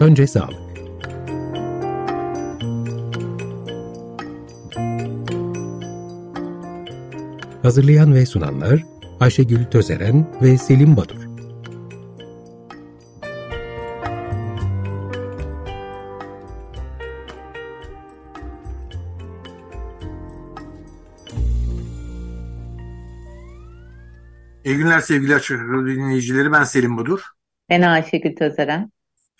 Önce sağlık. Hazırlayan ve sunanlar Ayşegül Tözeren ve Selim Badur. İyi günler sevgili Açık dinleyicileri. Ben Selim Badur. Ben Ayşegül Tözeren.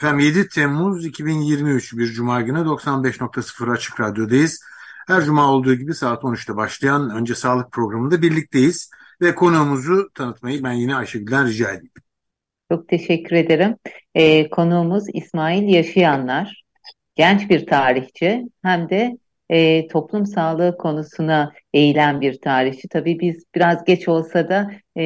Efendim 7 Temmuz 2023 bir Cuma günü 95.0 Açık Radyo'dayız. Her Cuma olduğu gibi saat 13'te başlayan Önce Sağlık programında birlikteyiz. Ve konuğumuzu tanıtmayı ben yine Ayşegül'den rica edeyim. Çok teşekkür ederim. Ee, konuğumuz İsmail Yaşayanlar. Genç bir tarihçi hem de e, toplum sağlığı konusuna eğilen bir tarihçi. Tabii biz biraz geç olsa da e,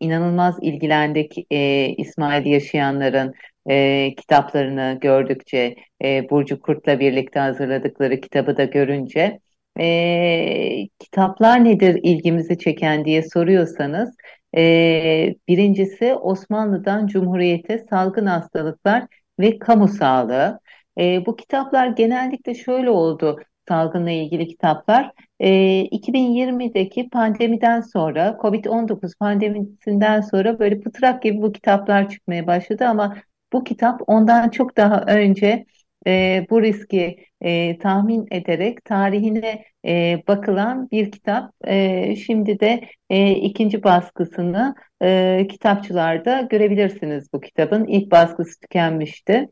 inanılmaz ilgilendik e, İsmail Yaşayanlar'ın e, kitaplarını gördükçe, e, Burcu Kurt'la birlikte hazırladıkları kitabı da görünce. E, kitaplar nedir ilgimizi çeken diye soruyorsanız, e, birincisi Osmanlı'dan Cumhuriyete salgın hastalıklar ve kamu sağlığı. E, bu kitaplar genellikle şöyle oldu salgınla ilgili kitaplar. E, 2020'deki pandemiden sonra, Covid-19 pandemisinden sonra böyle pıtrak gibi bu kitaplar çıkmaya başladı ama bu kitap ondan çok daha önce e, bu riski e, tahmin ederek tarihine e, bakılan bir kitap. E, şimdi de e, ikinci baskısını e, kitapçılarda görebilirsiniz bu kitabın. İlk baskısı tükenmişti.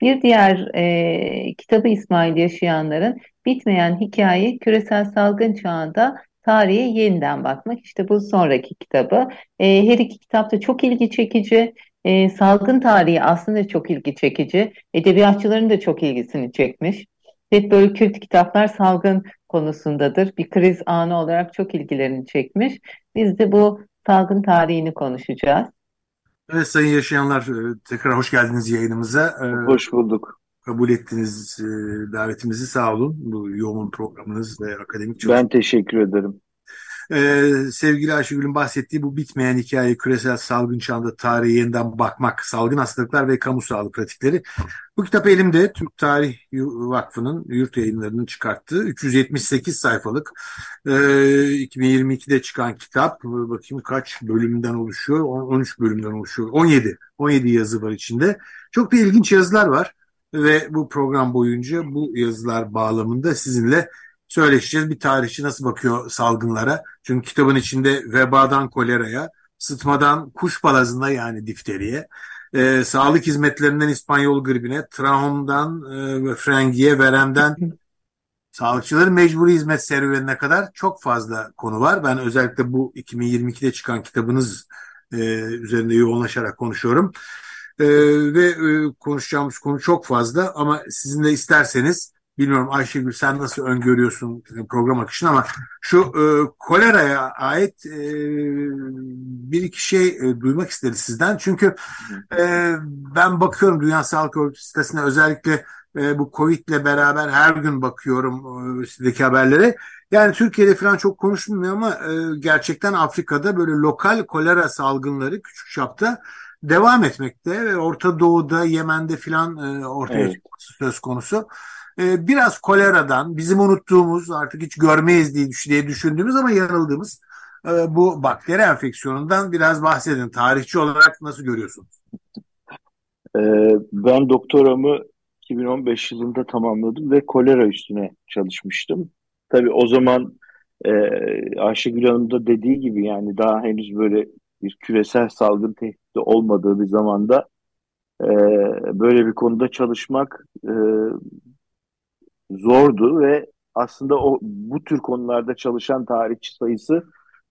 Bir diğer e, kitabı İsmail Yaşayanların bitmeyen hikaye küresel salgın çağında tarihe yeniden bakmak. İşte bu sonraki kitabı. E, her iki kitap da çok ilgi çekici. E, salgın tarihi aslında çok ilgi çekici. Edebiyatçıların da çok ilgisini çekmiş. Hep böyle kült kitaplar salgın konusundadır. Bir kriz anı olarak çok ilgilerini çekmiş. Biz de bu salgın tarihini konuşacağız. Evet sayın yaşayanlar e, tekrar hoş geldiniz yayınımıza. E, hoş bulduk. Kabul ettiniz e, davetimizi sağ olun. Bu yoğun programınız ve akademik çalışma. Ben teşekkür ederim. Ee, sevgili Ayşegül'ün bahsettiği bu bitmeyen hikaye küresel salgın çağında tarihe yeniden bakmak, salgın hastalıklar ve kamu sağlığı pratikleri. Bu kitap elimde Türk Tarih Vakfı'nın yurt yayınlarının çıkarttığı 378 sayfalık e, 2022'de çıkan kitap. Bakayım kaç bölümden oluşuyor? 13 bölümden oluşuyor. 17. 17 yazı var içinde. Çok da ilginç yazılar var ve bu program boyunca bu yazılar bağlamında sizinle söyleşeceğiz. Bir tarihçi nasıl bakıyor salgınlara? Çünkü kitabın içinde vebadan koleraya, sıtmadan kuş balazına yani difteriye, e, sağlık hizmetlerinden İspanyol gribine, trahomdan e, frengiye, veremden sağlıkçıların mecburi hizmet serüvenine kadar çok fazla konu var. Ben özellikle bu 2022'de çıkan kitabınız e, üzerinde yoğunlaşarak konuşuyorum. E, ve e, konuşacağımız konu çok fazla ama sizin de isterseniz Bilmiyorum Ayşegül sen nasıl öngörüyorsun program akışını ama şu e, koleraya ait e, bir iki şey e, duymak isteriz sizden. Çünkü e, ben bakıyorum Dünya Sağlık Örgütü sitesine özellikle e, bu Covid ile beraber her gün bakıyorum e, sitedeki haberlere. Yani Türkiye'de falan çok konuşulmuyor ama e, gerçekten Afrika'da böyle lokal kolera salgınları küçük çapta devam etmekte ve Orta Doğu'da, Yemen'de filan e, ortaya evet. söz konusu e, biraz koleradan bizim unuttuğumuz artık hiç görmeyiz diye, düşündüğümüz ama yanıldığımız e, bu bakteri enfeksiyonundan biraz bahsedin. Tarihçi olarak nasıl görüyorsunuz? E, ben doktoramı 2015 yılında tamamladım ve kolera üstüne çalışmıştım. Tabii o zaman e, Ayşegül Hanım da dediği gibi yani daha henüz böyle bir küresel salgın tehdidi olmadığı bir zamanda e, böyle bir konuda çalışmak zordu ve aslında o bu tür konularda çalışan tarihçi sayısı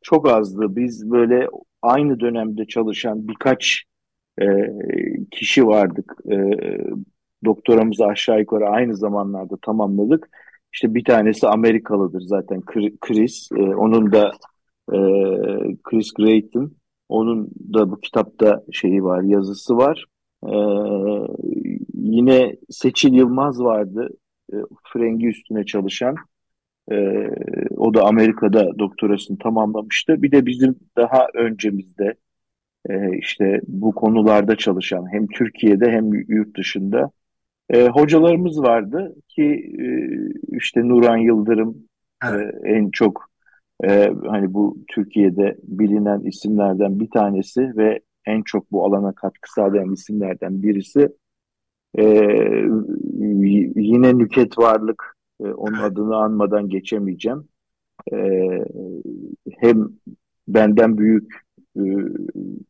çok azdı. Biz böyle aynı dönemde çalışan birkaç e, kişi vardık. E, doktoramızı aşağı yukarı aynı zamanlarda tamamladık. İşte bir tanesi Amerikalıdır zaten Chris. E, onun da e, Chris Great'in onun da bu kitapta şeyi var, yazısı var. E, yine Seçil Yılmaz vardı e, frengi üstüne çalışan e, o da Amerika'da doktorasını tamamlamıştı. Bir de bizim daha öncemizde e, işte bu konularda çalışan hem Türkiye'de hem yurt dışında E, hocalarımız vardı ki e, işte Nuran Yıldırım Evet. e, en çok e, hani bu Türkiye'de bilinen isimlerden bir tanesi ve en çok bu alana katkı sağlayan isimlerden birisi. E, yine Nüket Varlık e, onun Evet. adını anmadan geçemeyeceğim. E, hem benden büyük e,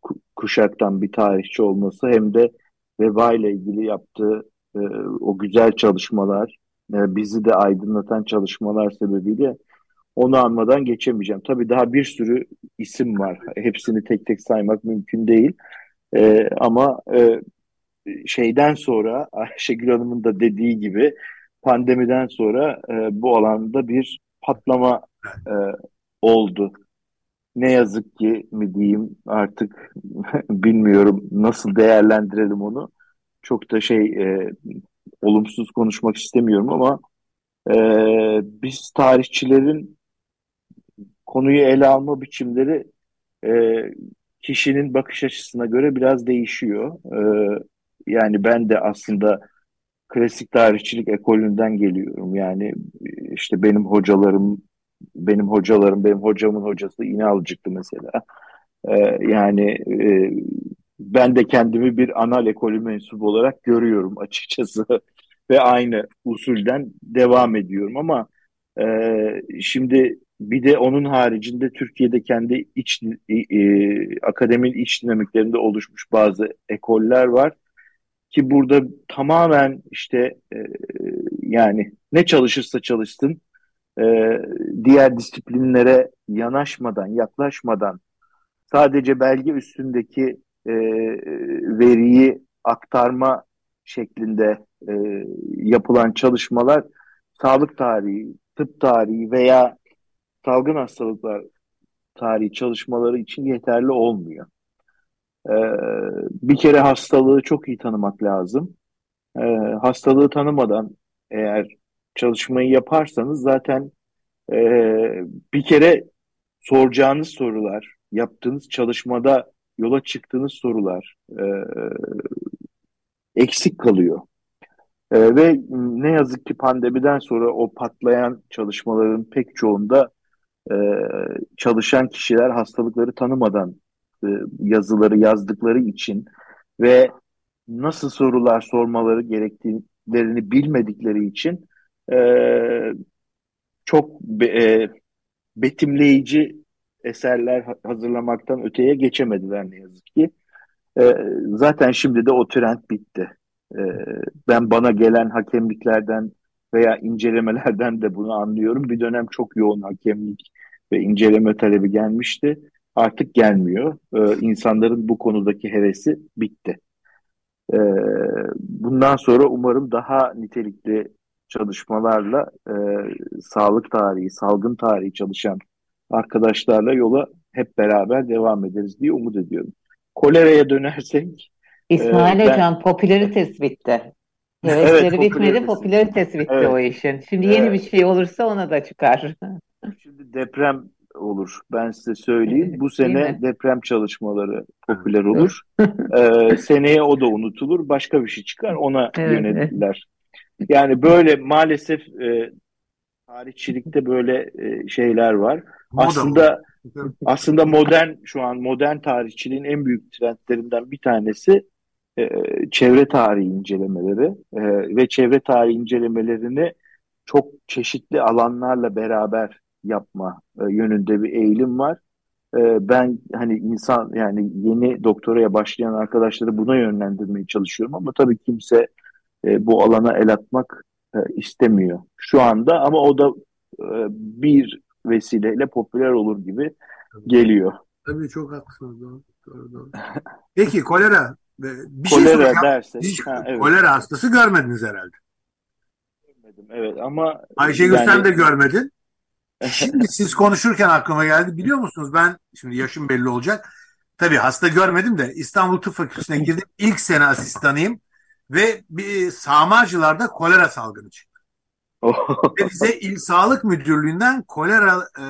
ku- kuşaktan bir tarihçi olması hem de veba ile ilgili yaptığı e, o güzel çalışmalar, e, bizi de aydınlatan çalışmalar sebebiyle onu anmadan geçemeyeceğim. Tabii daha bir sürü isim var. Hepsini tek tek saymak mümkün değil. E, ama e, şeyden sonra Ayşegül Hanım'ın da dediği gibi pandemiden sonra e, bu alanda bir patlama e, oldu. Ne yazık ki mi diyeyim artık bilmiyorum nasıl değerlendirelim onu. Çok da şey e, olumsuz konuşmak istemiyorum ama e, biz tarihçilerin konuyu ele alma biçimleri e, kişinin bakış açısına göre biraz değişiyor. E, yani ben de aslında klasik tarihçilik ekolünden geliyorum. Yani işte benim hocalarım, benim hocalarım, benim hocamın hocası İnalcık'tı mesela. Ee, yani e, ben de kendimi bir anal ekolü mensubu olarak görüyorum açıkçası ve aynı usulden devam ediyorum ama e, şimdi bir de onun haricinde Türkiye'de kendi iç e, akademinin iç dinamiklerinde oluşmuş bazı ekoller var ki burada tamamen işte e, yani ne çalışırsa çalışsın e, diğer disiplinlere yanaşmadan, yaklaşmadan sadece belge üstündeki e, veriyi aktarma şeklinde e, yapılan çalışmalar sağlık tarihi, tıp tarihi veya salgın hastalıklar tarihi çalışmaları için yeterli olmuyor. Ee, bir kere hastalığı çok iyi tanımak lazım. Ee, hastalığı tanımadan eğer çalışmayı yaparsanız zaten e, bir kere soracağınız sorular, yaptığınız çalışmada yola çıktığınız sorular e, eksik kalıyor. E, ve ne yazık ki pandemiden sonra o patlayan çalışmaların pek çoğunda e, çalışan kişiler hastalıkları tanımadan e, yazıları yazdıkları için ve nasıl sorular sormaları gerektiğini bilmedikleri için e, çok be, e, betimleyici eserler hazırlamaktan öteye geçemediler ne yazık ki. E, zaten şimdi de o trend bitti. E, ben bana gelen hakemliklerden veya incelemelerden de bunu anlıyorum. Bir dönem çok yoğun hakemlik ve inceleme talebi gelmişti. Artık gelmiyor. E, insanların bu konudaki hevesi bitti. E, bundan sonra umarım daha nitelikli çalışmalarla e, sağlık tarihi, salgın tarihi çalışan arkadaşlarla yola hep beraber devam ederiz diye umut ediyorum. Koleraya dönersek İsmail e, Hocam ben... popülaritesi bitti. Hevesleri evet, bitmedi, popülaritesi bitti evet. o işin. Şimdi yeni evet. bir şey olursa ona da çıkar. Şimdi deprem olur. Ben size söyleyeyim. Bu sene deprem çalışmaları popüler olur. ee, seneye o da unutulur. Başka bir şey çıkar. Ona evet. yönelirler. Yani böyle maalesef e, tarihçilikte böyle e, şeyler var. Moda. Aslında aslında modern şu an modern tarihçiliğin en büyük trendlerinden bir tanesi e, çevre tarihi incelemeleri e, ve çevre tarihi incelemelerini çok çeşitli alanlarla beraber yapma e, yönünde bir eğilim var. E, ben hani insan yani yeni doktoraya başlayan arkadaşları buna yönlendirmeye çalışıyorum ama tabii kimse e, bu alana el atmak e, istemiyor şu anda ama o da e, bir vesileyle popüler olur gibi geliyor. Tabii çok haklısınız. Doğru, doğru, doğru. Peki kolera bir kolera şey soracağım. dersek. Hiç ha, evet. kolera hastası görmediniz herhalde. Görmedim evet ama Ayşegül yani... sen de görmedin. Şimdi siz konuşurken aklıma geldi. Biliyor musunuz ben şimdi yaşım belli olacak. Tabii hasta görmedim de İstanbul Tıp Fakültesi'ne girdim. İlk sene asistanıyım ve bir sağmacılarda kolera salgını çıktı. ve bize İl Sağlık Müdürlüğü'nden kolera e,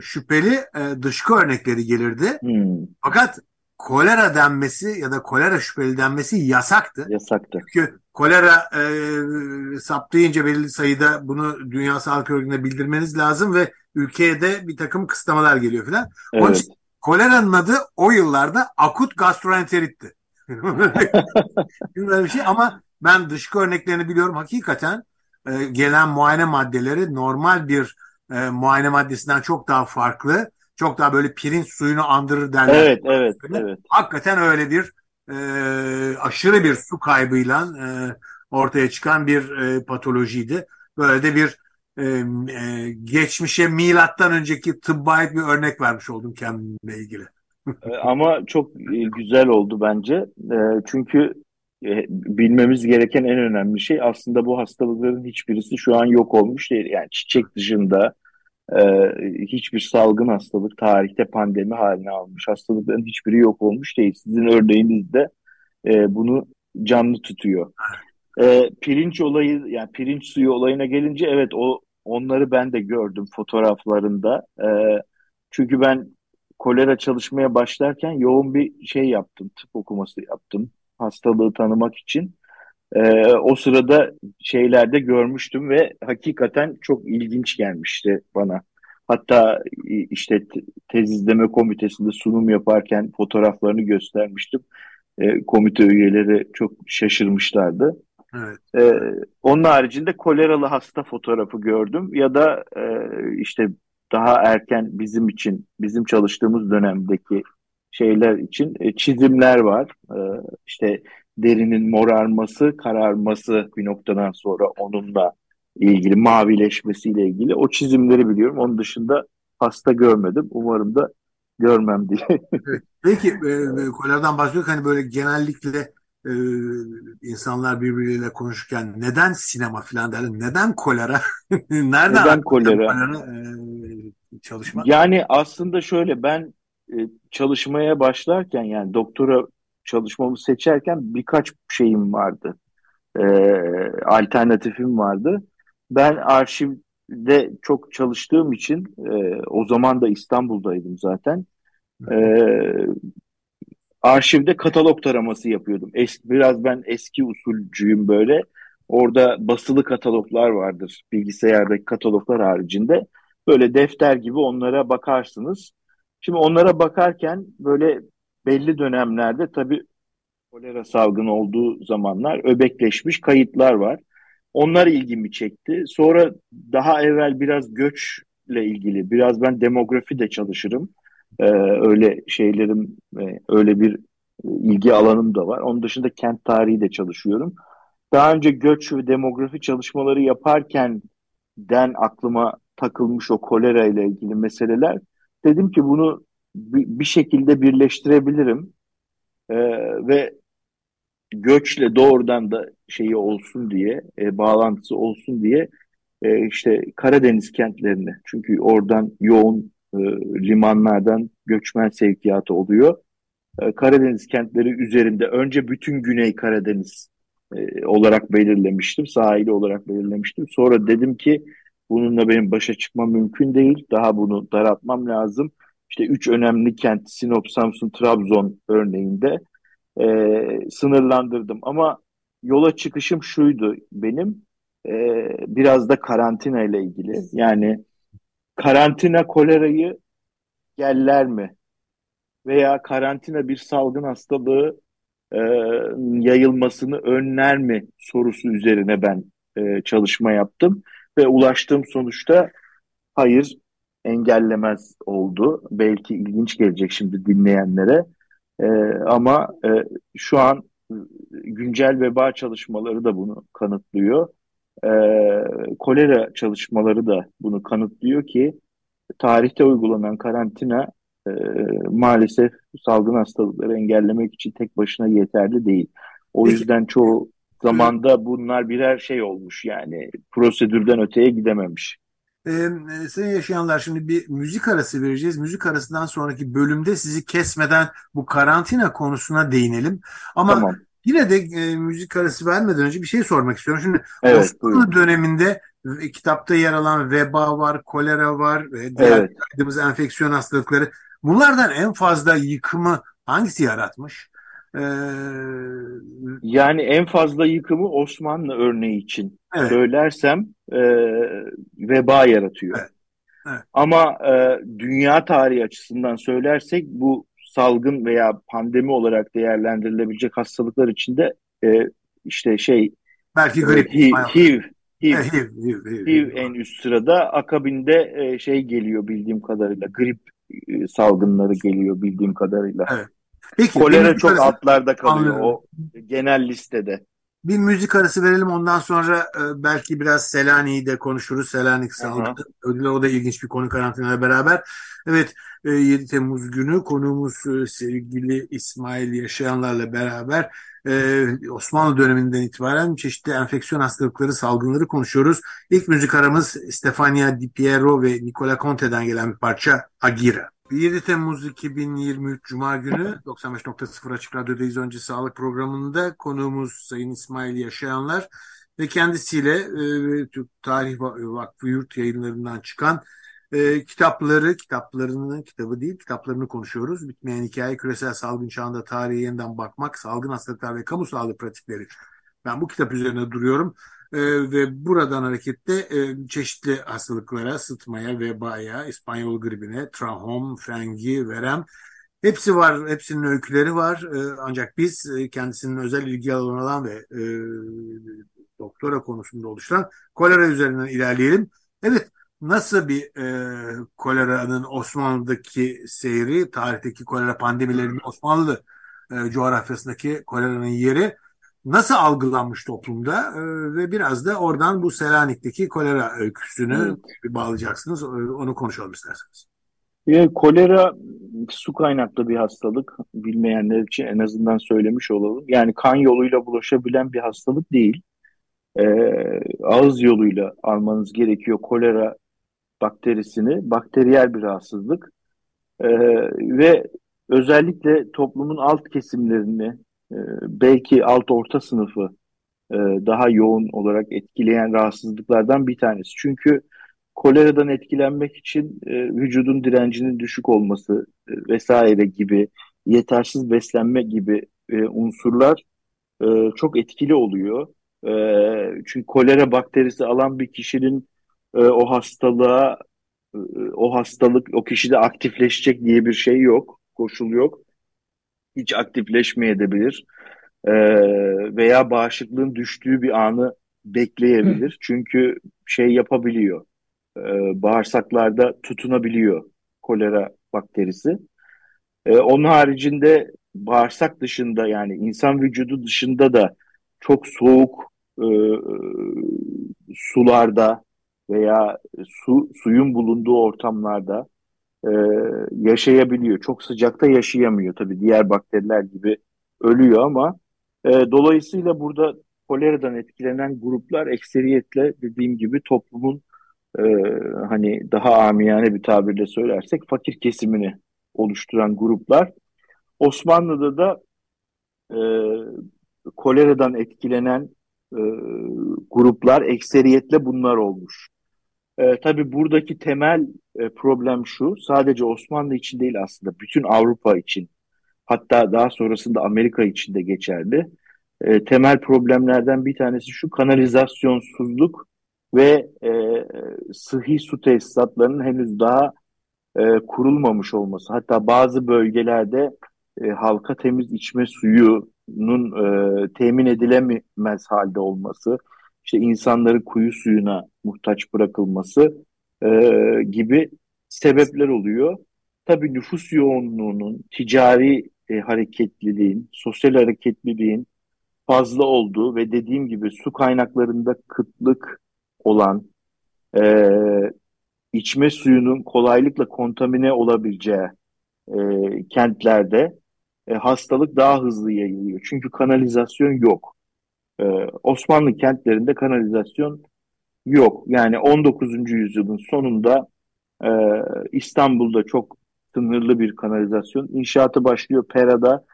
şüpheli e, dışkı örnekleri gelirdi. Hmm. Fakat kolera denmesi ya da kolera şüpheli denmesi yasaktı. Yasaktı. Çünkü kolera e, saptayınca belirli sayıda bunu Dünya Sağlık Örgütü'ne bildirmeniz lazım ve ülkeye de bir takım kısıtlamalar geliyor falan. Evet. Onun için koleranın adı o yıllarda akut gastroenteritti. Böyle bir şey ama ben dışkı örneklerini biliyorum. Hakikaten e, gelen muayene maddeleri normal bir e, muayene maddesinden çok daha farklı. Çok daha böyle pirinç suyunu andırır derler. Evet, evet, evet. Hakikaten öyle bir e, aşırı bir su kaybıyla e, ortaya çıkan bir e, patolojiydi. Böyle de bir e, e, geçmişe milattan önceki tıbba bir örnek vermiş oldum kendimle ilgili. E, ama çok e, güzel oldu bence. E, çünkü bilmemiz gereken en önemli şey aslında bu hastalıkların hiçbirisi şu an yok olmuş değil. Yani çiçek dışında hiçbir salgın hastalık tarihte pandemi haline almış hastalıkların hiçbiri yok olmuş değil. Sizin örneğinizde bunu canlı tutuyor. pirinç olayı yani pirinç suyu olayına gelince evet o onları ben de gördüm fotoğraflarında. çünkü ben kolera çalışmaya başlarken yoğun bir şey yaptım, tıp okuması yaptım hastalığı tanımak için. Ee, o sırada şeylerde görmüştüm ve hakikaten çok ilginç gelmişti bana. Hatta işte tez izleme komitesinde sunum yaparken fotoğraflarını göstermiştim. Ee, komite üyeleri çok şaşırmışlardı. Evet. Ee, onun haricinde koleralı hasta fotoğrafı gördüm ya da e, işte daha erken bizim için, bizim çalıştığımız dönemdeki şeyler için e, çizimler var. E, işte derinin morarması, kararması bir noktadan sonra onunla ilgili mavileşmesiyle ilgili o çizimleri biliyorum. Onun dışında hasta görmedim. Umarım da görmem diye. Peki e, e koleradan bahsediyoruz. Hani böyle genellikle e, insanlar birbiriyle konuşurken neden sinema falan derler? Neden kolera? Nereden neden kolera? kolera e, çalışma? Yani aslında şöyle ben e, çalışmaya başlarken yani doktora çalışmamı seçerken birkaç şeyim vardı. E, alternatifim vardı. Ben arşivde çok çalıştığım için e, o zaman da İstanbul'daydım zaten. E, arşivde katalog taraması yapıyordum. Eski, biraz ben eski usulcüyüm böyle. Orada basılı kataloglar vardır bilgisayardaki kataloglar haricinde. Böyle defter gibi onlara bakarsınız. Şimdi onlara bakarken böyle belli dönemlerde tabii kolera salgını olduğu zamanlar öbekleşmiş kayıtlar var. Onlar ilgimi çekti. Sonra daha evvel biraz göçle ilgili, biraz ben demografi de çalışırım. Ee, öyle şeylerim, e, öyle bir ilgi alanım da var. Onun dışında kent tarihi de çalışıyorum. Daha önce göç ve demografi çalışmaları yaparken den aklıma takılmış o kolera ile ilgili meseleler. Dedim ki bunu bir şekilde birleştirebilirim ee, ve göçle doğrudan da şeyi olsun diye, e, bağlantısı olsun diye e, işte Karadeniz kentlerini çünkü oradan yoğun e, limanlardan göçmen sevkiyatı oluyor. E, Karadeniz kentleri üzerinde önce bütün Güney Karadeniz e, olarak belirlemiştim, sahili olarak belirlemiştim. Sonra dedim ki bununla benim başa çıkmam mümkün değil, daha bunu daraltmam lazım. İşte üç önemli kent Sinop, Samsun, Trabzon örneğinde e, sınırlandırdım. Ama yola çıkışım şuydu benim, e, biraz da karantina ile ilgili. Yani karantina kolerayı geller mi? Veya karantina bir salgın hastalığı e, yayılmasını önler mi sorusu üzerine ben e, çalışma yaptım. Ve ulaştığım sonuçta hayır engellemez oldu. Belki ilginç gelecek şimdi dinleyenlere. E, ama e, şu an güncel veba çalışmaları da bunu kanıtlıyor. E, kolera çalışmaları da bunu kanıtlıyor ki tarihte uygulanan karantina e, maalesef salgın hastalıkları engellemek için tek başına yeterli değil. O yüzden çoğu zamanda bunlar birer şey olmuş yani prosedürden öteye gidememiş. Ee, sayın yaşayanlar şimdi bir müzik arası vereceğiz. Müzik arasından sonraki bölümde sizi kesmeden bu karantina konusuna değinelim. Ama tamam. yine de e, müzik arası vermeden önce bir şey sormak istiyorum. Şimdi evet, Osmanlı döneminde e, kitapta yer alan veba var, kolera var, e, diğer evet. enfeksiyon hastalıkları. Bunlardan en fazla yıkımı hangisi yaratmış? Ee, yani en fazla yıkımı Osmanlı örneği için evet. söylersem e, veba yaratıyor. Evet. Evet. Ama e, dünya tarihi açısından söylersek bu salgın veya pandemi olarak değerlendirilebilecek hastalıklar içinde e, işte şey belki grip, HIV, HIV, HIV, HIV, HIV, HIV en üst sırada akabinde e, şey geliyor bildiğim kadarıyla grip e, salgınları geliyor bildiğim kadarıyla. Evet. Peki, Kolera çok arası, altlarda kalıyor anladım. o genel listede. Bir müzik arası verelim ondan sonra e, belki biraz Selanik'i de konuşuruz. Selanik sağlık ödülü o da ilginç bir konu karantinayla beraber. Evet e, 7 Temmuz günü konuğumuz e, sevgili İsmail Yaşayanlarla beraber e, Osmanlı döneminden itibaren çeşitli enfeksiyon hastalıkları, salgınları konuşuyoruz. İlk müzik aramız Stefania Di Piero ve Nicola Conte'den gelen bir parça Agira. 7 Temmuz 2023 Cuma günü 95.0 Açık Radyo'dayız önce sağlık programında konuğumuz Sayın İsmail Yaşayanlar ve kendisiyle e, Türk Tarih Vakfı Yurt yayınlarından çıkan e, kitapları, kitaplarını, kitabı değil kitaplarını konuşuyoruz. Bitmeyen hikaye küresel salgın çağında tarihe yeniden bakmak, salgın hastalıklar ve kamu sağlığı pratikleri. Ben bu kitap üzerine duruyorum. E, ve buradan hareketle e, çeşitli hastalıklara, sıtmaya, vebaya, İspanyol gribine, trahom, frengi, verem hepsi var. Hepsinin öyküleri var. E, ancak biz e, kendisinin özel ilgi alanı olan ve e, doktora konusunda oluşturan kolera üzerinden ilerleyelim. Evet, nasıl bir e, koleranın Osmanlı'daki seyri, tarihteki kolera pandemilerinin Osmanlı e, coğrafyasındaki koleranın yeri nasıl algılanmış toplumda e, ve biraz da oradan bu Selanik'teki kolera öyküsünü evet. bağlayacaksınız. E, onu konuşalım isterseniz. E, kolera su kaynaklı bir hastalık. Bilmeyenler için en azından söylemiş olalım. Yani kan yoluyla bulaşabilen bir hastalık değil. E, ağız yoluyla almanız gerekiyor kolera bakterisini. Bakteriyel bir rahatsızlık. E, ve özellikle toplumun alt kesimlerini ee, belki alt orta sınıfı e, daha yoğun olarak etkileyen rahatsızlıklardan bir tanesi. Çünkü koleradan etkilenmek için e, vücudun direncinin düşük olması e, vesaire gibi yetersiz beslenme gibi unsurlar çok etkili oluyor. Çünkü kolera bakterisi alan bir kişinin o hastalığa o hastalık o kişide aktifleşecek diye bir şey yok, koşul yok hiç aktifleşmeyebilir e, veya bağışıklığın düştüğü bir anı bekleyebilir. Hı. Çünkü şey yapabiliyor, e, bağırsaklarda tutunabiliyor kolera bakterisi. E, onun haricinde bağırsak dışında yani insan vücudu dışında da çok soğuk e, sularda veya su suyun bulunduğu ortamlarda e, yaşayabiliyor. Çok sıcakta yaşayamıyor tabii diğer bakteriler gibi ölüyor ama e, dolayısıyla burada koleradan etkilenen gruplar ekseriyetle dediğim gibi toplumun e, hani daha amiyane bir tabirle söylersek fakir kesimini oluşturan gruplar. Osmanlı'da da e, koleradan etkilenen e, gruplar ekseriyetle bunlar olmuş. E, tabii buradaki temel e, problem şu, sadece Osmanlı için değil aslında bütün Avrupa için, hatta daha sonrasında Amerika için de geçerli. E, temel problemlerden bir tanesi şu kanalizasyonsuzluk ve e, sıhhi su tesisatlarının henüz daha e, kurulmamış olması. Hatta bazı bölgelerde e, halka temiz içme suyunun e, temin edilemez halde olması, işte insanları kuyu suyuna muhtaç bırakılması e, gibi sebepler oluyor. Tabii nüfus yoğunluğunun, ticari e, hareketliliğin, sosyal hareketliliğin fazla olduğu ve dediğim gibi su kaynaklarında kıtlık olan e, içme suyunun kolaylıkla kontamine olabileceği e, kentlerde e, hastalık daha hızlı yayılıyor. Çünkü kanalizasyon yok. E, Osmanlı kentlerinde kanalizasyon yok. Yani 19. yüzyılın sonunda e, İstanbul'da çok sınırlı bir kanalizasyon. İnşaatı başlıyor Pera'da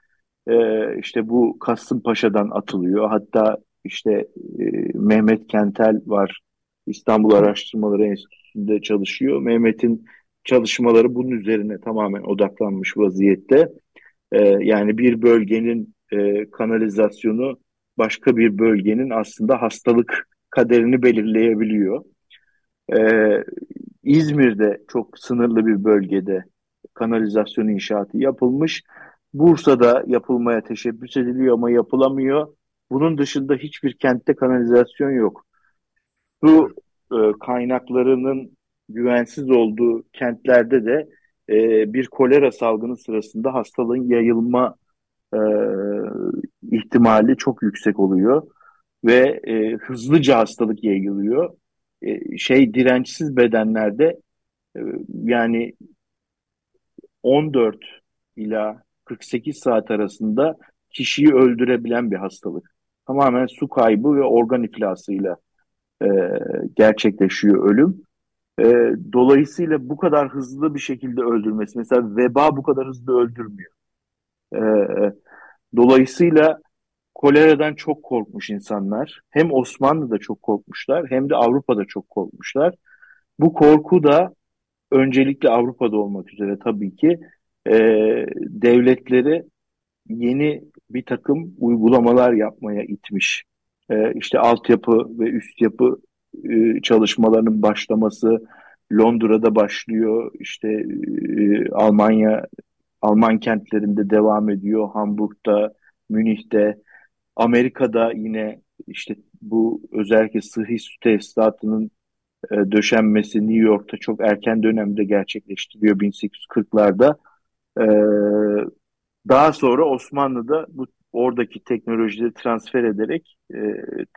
e, işte bu Kasımpaşa'dan atılıyor. Hatta işte e, Mehmet Kentel var. İstanbul Araştırmaları Enstitüsü'nde çalışıyor. Mehmet'in çalışmaları bunun üzerine tamamen odaklanmış vaziyette. Yani bir bölgenin kanalizasyonu başka bir bölgenin aslında hastalık kaderini belirleyebiliyor. Ee, İzmir'de çok sınırlı bir bölgede kanalizasyon inşaatı yapılmış. Bursa'da yapılmaya teşebbüs ediliyor ama yapılamıyor. Bunun dışında hiçbir kentte kanalizasyon yok. Su e, kaynaklarının güvensiz olduğu kentlerde de e, bir kolera salgını sırasında hastalığın yayılma e, ihtimali çok yüksek oluyor ve e, hızlıca hastalık yayılıyor. E, şey dirençsiz bedenlerde e, yani 14 ila 48 saat arasında kişiyi öldürebilen bir hastalık. Tamamen su kaybı ve organ iflasıyla e, gerçekleşiyor ölüm. E, dolayısıyla bu kadar hızlı bir şekilde öldürmesi, mesela veba bu kadar hızlı öldürmüyor. E, dolayısıyla koleradan çok korkmuş insanlar. Hem Osmanlı'da çok korkmuşlar hem de Avrupa'da çok korkmuşlar. Bu korku da öncelikle Avrupa'da olmak üzere tabii ki e, devletleri yeni bir takım uygulamalar yapmaya itmiş. E, işte altyapı ve üst yapı e, çalışmalarının başlaması Londra'da başlıyor. İşte e, Almanya Alman kentlerinde devam ediyor. Hamburg'da, Münih'te, Amerika'da yine işte bu özellikle sıhhi su tesisatının e, döşenmesi New York'ta çok erken dönemde gerçekleştiriyor 1840'larda. E, daha sonra Osmanlı'da bu oradaki teknolojileri transfer ederek e,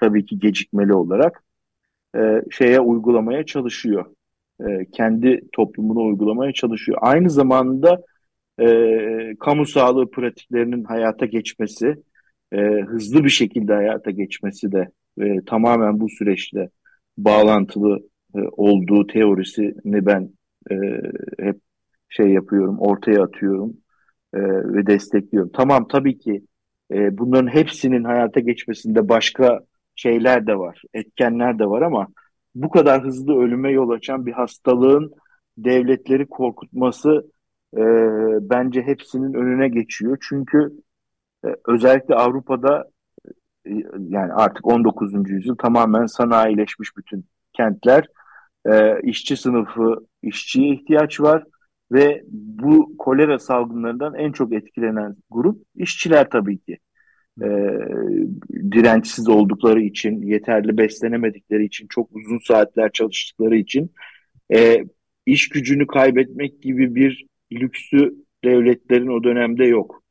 tabii ki gecikmeli olarak e, şeye uygulamaya çalışıyor. E, kendi toplumuna uygulamaya çalışıyor. Aynı zamanda e, kamu sağlığı pratiklerinin hayata geçmesi, e, hızlı bir şekilde hayata geçmesi de e, tamamen bu süreçte bağlantılı e, olduğu teorisini ben e, hep şey yapıyorum, ortaya atıyorum e, ve destekliyorum. Tamam tabii ki e, bunların hepsinin hayata geçmesinde başka şeyler de var, etkenler de var ama bu kadar hızlı ölüme yol açan bir hastalığın devletleri korkutması e, bence hepsinin önüne geçiyor. Çünkü e, özellikle Avrupa'da e, yani artık 19. yüzyıl tamamen sanayileşmiş bütün kentler. E, işçi sınıfı, işçiye ihtiyaç var ve bu kolera salgınlarından en çok etkilenen grup işçiler tabii ki. E, dirençsiz oldukları için, yeterli beslenemedikleri için, çok uzun saatler çalıştıkları için e, iş gücünü kaybetmek gibi bir lüksü devletlerin o dönemde yok.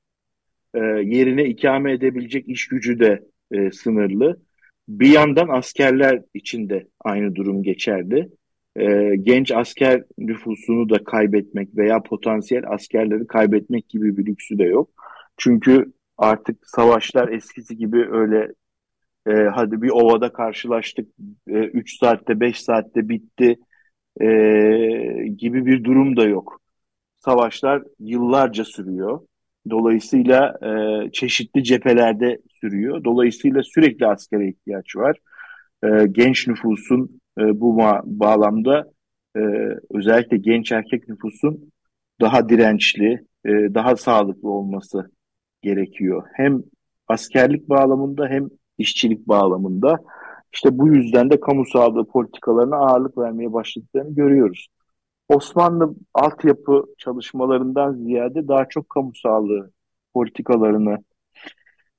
E, yerine ikame edebilecek iş gücü de e, sınırlı. Bir yandan askerler için de aynı durum geçerli. E, genç asker nüfusunu da kaybetmek veya potansiyel askerleri kaybetmek gibi bir lüksü de yok. Çünkü artık savaşlar eskisi gibi öyle e, hadi bir ovada karşılaştık 3 e, saatte 5 saatte bitti e, gibi bir durum da yok savaşlar yıllarca sürüyor. Dolayısıyla e, çeşitli cephelerde sürüyor. Dolayısıyla sürekli askere ihtiyaç var. E, genç nüfusun e, bu bağlamda e, özellikle genç erkek nüfusun daha dirençli, e, daha sağlıklı olması gerekiyor. Hem askerlik bağlamında hem işçilik bağlamında. İşte bu yüzden de kamu sağlığı politikalarına ağırlık vermeye başladıklarını görüyoruz. Osmanlı altyapı çalışmalarından ziyade daha çok kamu sağlığı politikalarını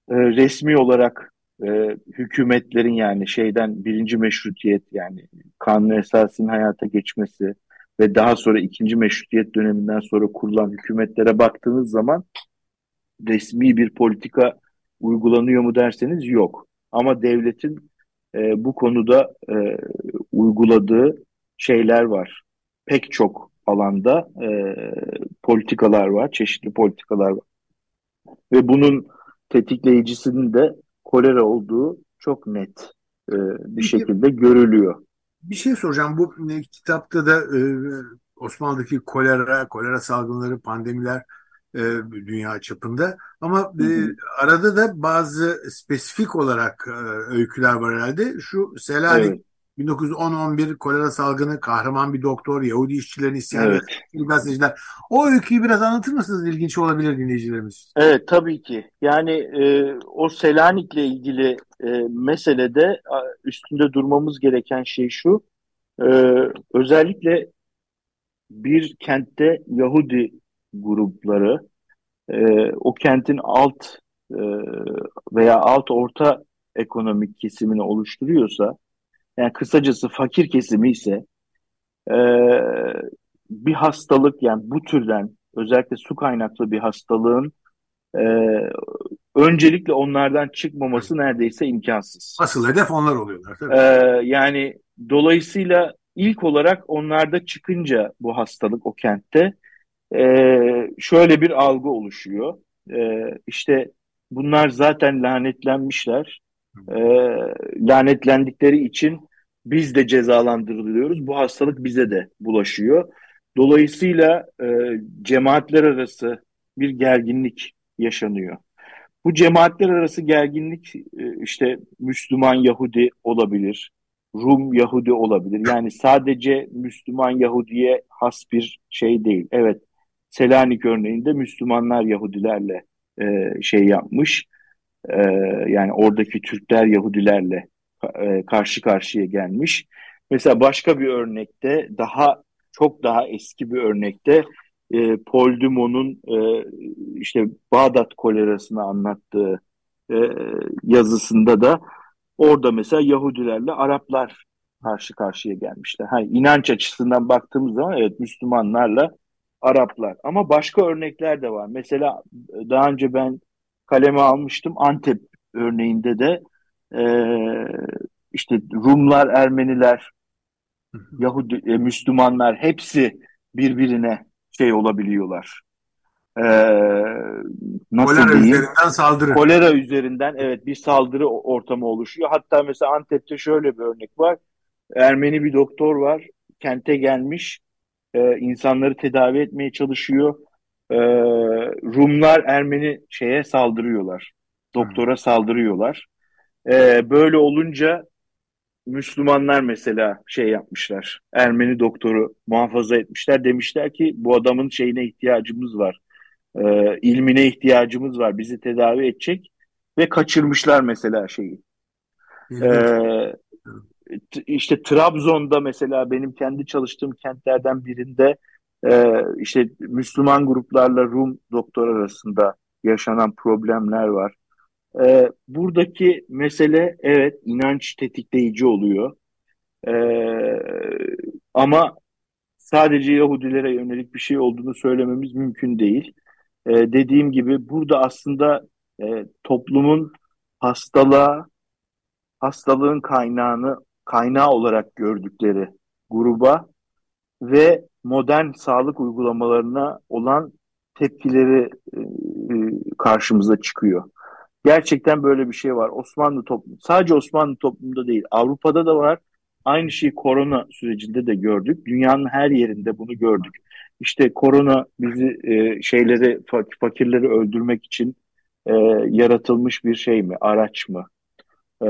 e, resmi olarak e, hükümetlerin yani şeyden birinci meşrutiyet yani kanun esasının hayata geçmesi ve daha sonra ikinci meşrutiyet döneminden sonra kurulan hükümetlere baktığınız zaman resmi bir politika uygulanıyor mu derseniz yok. Ama devletin e, bu konuda e, uyguladığı şeyler var pek çok alanda e, politikalar var, çeşitli politikalar var. Ve bunun tetikleyicisinin de kolera olduğu çok net e, bir şekilde görülüyor. Bir şey soracağım. Bu e, kitapta da e, Osmanlı'daki kolera, kolera salgınları, pandemiler e, dünya çapında. Ama e, arada da bazı spesifik olarak e, öyküler var herhalde. Şu Selanik evet. 1910-11 kolera salgını, kahraman bir doktor, Yahudi işçilerin isyanı, evet. gazeteciler. O öyküyü biraz anlatır mısınız? İlginç olabilir dinleyicilerimiz. Evet tabii ki. Yani e, o Selanik'le ilgili e, meselede üstünde durmamız gereken şey şu. E, özellikle bir kentte Yahudi grupları e, o kentin alt e, veya alt orta ekonomik kesimini oluşturuyorsa yani kısacası fakir kesimi ise e, bir hastalık yani bu türden özellikle su kaynaklı bir hastalığın e, öncelikle onlardan çıkmaması neredeyse imkansız. Asıl hedef onlar oluyorlar. Tabii. E, yani dolayısıyla ilk olarak onlarda çıkınca bu hastalık o kentte e, şöyle bir algı oluşuyor. E, işte bunlar zaten lanetlenmişler. E, lanetlendikleri için biz de cezalandırılıyoruz. Bu hastalık bize de bulaşıyor. Dolayısıyla e, cemaatler arası bir gerginlik yaşanıyor. Bu cemaatler arası gerginlik e, işte Müslüman Yahudi olabilir, Rum Yahudi olabilir. Yani sadece Müslüman Yahudiye has bir şey değil. Evet, Selanik örneğinde Müslümanlar Yahudilerle e, şey yapmış. E, yani oradaki Türkler Yahudilerle e, karşı karşıya gelmiş. Mesela başka bir örnekte daha çok daha eski bir örnekte e, Paul Dumont'un e, işte Bağdat kolerasını anlattığı e, yazısında da orada mesela Yahudilerle Araplar karşı karşıya gelmişler. Ha, inanç açısından baktığımız zaman evet Müslümanlarla Araplar. Ama başka örnekler de var. Mesela daha önce ben kaleme almıştım Antep örneğinde de e, işte Rumlar, Ermeniler, Yahudi, e, Müslümanlar hepsi birbirine şey olabiliyorlar. Ee, nasıl kolera diyeyim? üzerinden saldırı. Kolera üzerinden evet bir saldırı ortamı oluşuyor. Hatta mesela Antep'te şöyle bir örnek var. Ermeni bir doktor var. Kente gelmiş. E, insanları tedavi etmeye çalışıyor. E, Rumlar Ermeni şeye saldırıyorlar. Doktora saldırıyorlar. E, böyle olunca Müslümanlar mesela şey yapmışlar. Ermeni doktoru muhafaza etmişler. Demişler ki bu adamın şeyine ihtiyacımız var. E, ilmine ihtiyacımız var. Bizi tedavi edecek. Ve kaçırmışlar mesela şeyi. E, işte Trabzon'da mesela benim kendi çalıştığım kentlerden birinde e, işte Müslüman gruplarla Rum doktor arasında yaşanan problemler var. E, buradaki mesele evet inanç tetikleyici oluyor. E, ama sadece Yahudilere yönelik bir şey olduğunu söylememiz mümkün değil. E, dediğim gibi burada aslında e, toplumun hastalığa, hastalığın kaynağını kaynağı olarak gördükleri gruba ve modern sağlık uygulamalarına olan tepkileri e, e karşımıza çıkıyor. Gerçekten böyle bir şey var. Osmanlı toplumu, sadece Osmanlı toplumunda değil, Avrupa'da da var. Aynı şeyi korona sürecinde de gördük. Dünyanın her yerinde bunu gördük. İşte korona bizi e, şeyleri, fakirleri öldürmek için e, yaratılmış bir şey mi, araç mı? E,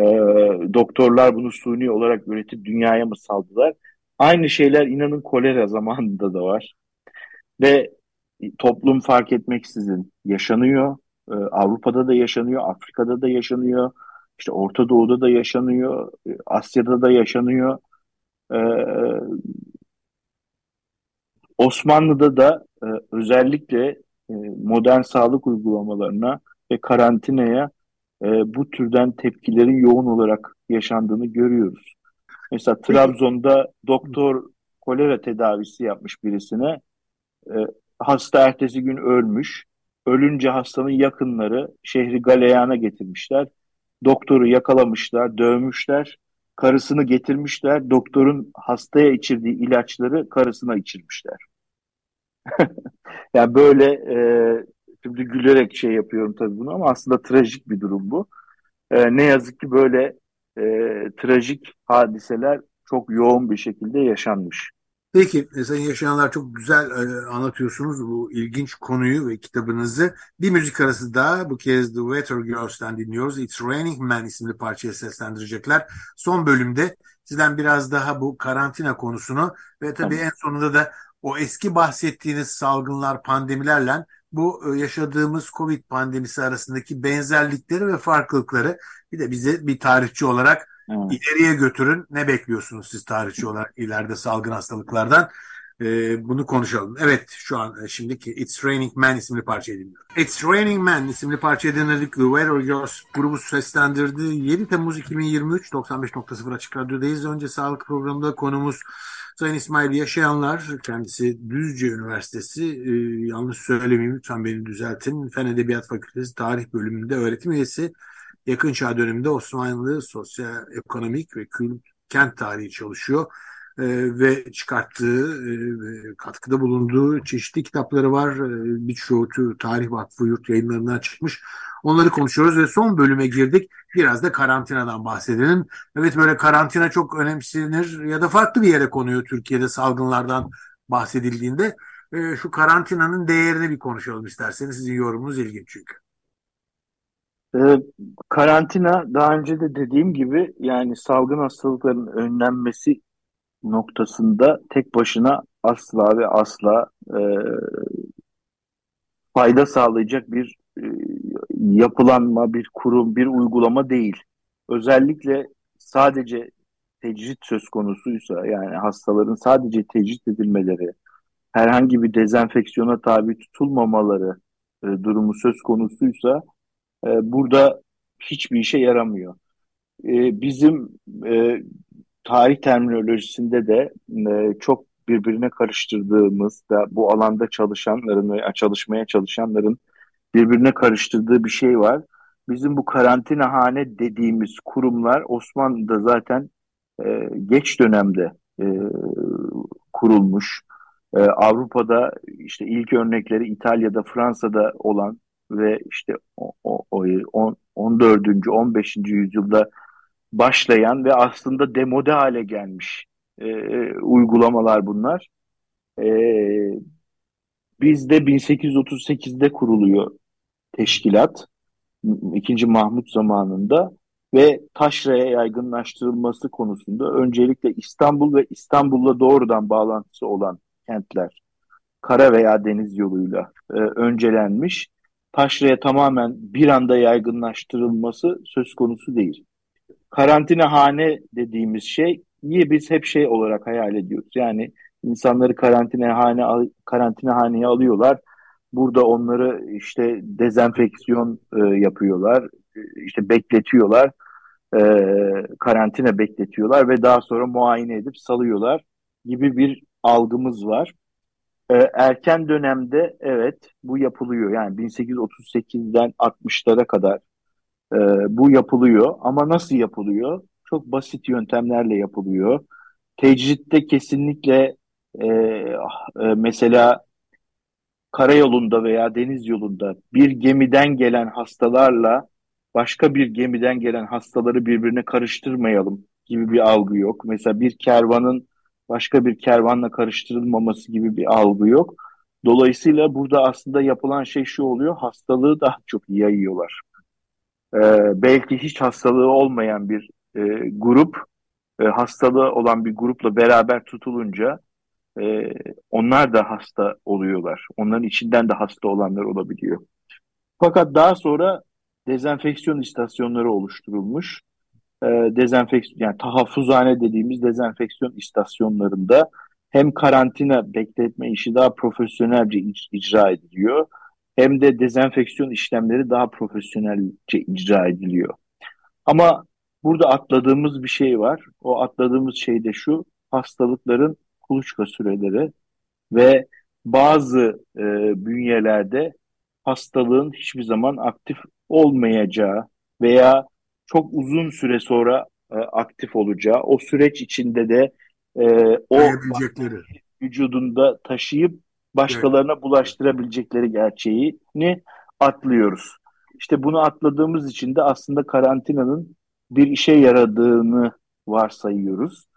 doktorlar bunu suni olarak üretip dünyaya mı saldılar? Aynı şeyler inanın kolera zamanında da var. Ve toplum fark etmeksizin yaşanıyor ee, Avrupa'da da yaşanıyor, Afrika'da da yaşanıyor, işte Orta Doğu'da da yaşanıyor, e, Asya'da da yaşanıyor. Ee, Osmanlı'da da e, özellikle e, modern sağlık uygulamalarına ve karantinaya bu türden tepkilerin yoğun olarak yaşandığını görüyoruz. Mesela Trabzon'da doktor kolera tedavisi yapmış birisine. Hasta ertesi gün ölmüş. Ölünce hastanın yakınları şehri galeyana getirmişler. Doktoru yakalamışlar, dövmüşler. Karısını getirmişler. Doktorun hastaya içirdiği ilaçları karısına içirmişler. yani böyle e, şimdi gülerek şey yapıyorum tabii bunu ama aslında trajik bir durum bu. E, ne yazık ki böyle e, trajik hadiseler çok yoğun bir şekilde yaşanmış. Peki e, Sayın Yaşayanlar çok güzel e, anlatıyorsunuz bu ilginç konuyu ve kitabınızı. Bir müzik arası daha bu kez The Weather Girls'ten dinliyoruz. It's Raining Man isimli parçayı seslendirecekler. Son bölümde sizden biraz daha bu karantina konusunu ve tabii tamam. en sonunda da o eski bahsettiğiniz salgınlar, pandemilerle bu e, yaşadığımız Covid pandemisi arasındaki benzerlikleri ve farklılıkları bir de bize bir tarihçi olarak Evet. İleriye götürün. Ne bekliyorsunuz siz tarihçi olarak ileride salgın hastalıklardan? Ee, bunu konuşalım. Evet şu an e, şimdiki It's Raining Man isimli parçayı dinliyoruz. It's Raining Man isimli parçayı dinledik. The Weather Girls grubu seslendirdi. 7 Temmuz 2023 95.0 Açık Radyo'dayız. Önce sağlık programında konumuz Sayın İsmail Yaşayanlar. Kendisi Düzce Üniversitesi. Ee, yanlış söylemeyeyim lütfen beni düzeltin. Fen Edebiyat Fakültesi Tarih Bölümünde öğretim üyesi yakın çağ döneminde Osmanlı sosyal, ekonomik ve kent tarihi çalışıyor. E, ve çıkarttığı, e, katkıda bulunduğu çeşitli kitapları var. E, Birçoğu Tarih Vakfı yurt yayınlarından çıkmış. Onları konuşuyoruz ve son bölüme girdik. Biraz da karantinadan bahsedelim. Evet böyle karantina çok önemsenir ya da farklı bir yere konuyor Türkiye'de salgınlardan bahsedildiğinde. E, şu karantinanın değerini bir konuşalım isterseniz. Sizin yorumunuz ilginç çünkü. Ee, karantina daha önce de dediğim gibi yani salgın hastalıkların önlenmesi noktasında tek başına asla ve asla e, fayda sağlayacak bir e, yapılanma, bir kurum, bir uygulama değil. Özellikle sadece tecrit söz konusuysa yani hastaların sadece tecrit edilmeleri, herhangi bir dezenfeksiyona tabi tutulmamaları e, durumu söz konusuysa e, burada hiçbir işe yaramıyor. E, bizim e, tarih terminolojisinde de e, çok birbirine karıştırdığımız da bu alanda çalışanların ve çalışmaya çalışanların birbirine karıştırdığı bir şey var. Bizim bu karantina hane dediğimiz kurumlar Osmanlı'da zaten e, geç dönemde e, kurulmuş. E, Avrupa'da işte ilk örnekleri İtalya'da, Fransa'da olan ve işte o, o, o 14. 15. yüzyılda başlayan ve aslında demode hale gelmiş e, e uygulamalar bunlar. E, bizde 1838'de kuruluyor teşkilat. 2. Mahmut zamanında ve taşraya yaygınlaştırılması konusunda öncelikle İstanbul ve İstanbul'la doğrudan bağlantısı olan kentler kara veya deniz yoluyla e, öncelenmiş taşraya tamamen bir anda yaygınlaştırılması söz konusu değil. Karantina hane dediğimiz şey niye biz hep şey olarak hayal ediyoruz. Yani insanları karantina hane karantina haneye alıyorlar. Burada onları işte dezenfeksiyon e, yapıyorlar. işte bekletiyorlar. E, karantina bekletiyorlar ve daha sonra muayene edip salıyorlar gibi bir algımız var. Ee, erken dönemde evet bu yapılıyor. Yani 1838'den 60'lara kadar e, bu yapılıyor. Ama nasıl yapılıyor? Çok basit yöntemlerle yapılıyor. Tecritte kesinlikle e, e, mesela karayolunda veya deniz yolunda bir gemiden gelen hastalarla başka bir gemiden gelen hastaları birbirine karıştırmayalım gibi bir algı yok. Mesela bir kervanın başka bir kervanla karıştırılmaması gibi bir algı yok. Dolayısıyla burada aslında yapılan şey şu oluyor, hastalığı daha çok yayıyorlar. Ee, belki hiç hastalığı olmayan bir e, grup, e, hastalığı olan bir grupla beraber tutulunca e, onlar da hasta oluyorlar. Onların içinden de hasta olanlar olabiliyor. Fakat daha sonra dezenfeksiyon istasyonları oluşturulmuş e, dezenfeksiyon yani tahaffuzhane dediğimiz dezenfeksiyon istasyonlarında hem karantina bekletme işi daha profesyonelce icra ediliyor hem de dezenfeksiyon işlemleri daha profesyonelce icra ediliyor. Ama burada atladığımız bir şey var. O atladığımız şey de şu hastalıkların kuluçka süreleri ve bazı e, bünyelerde hastalığın hiçbir zaman aktif olmayacağı veya çok uzun süre sonra e, aktif olacağı, o süreç içinde de e, o vücudunda taşıyıp başkalarına bulaştırabilecekleri gerçeğini atlıyoruz. İşte bunu atladığımız için de aslında karantinanın bir işe yaradığını varsayıyoruz.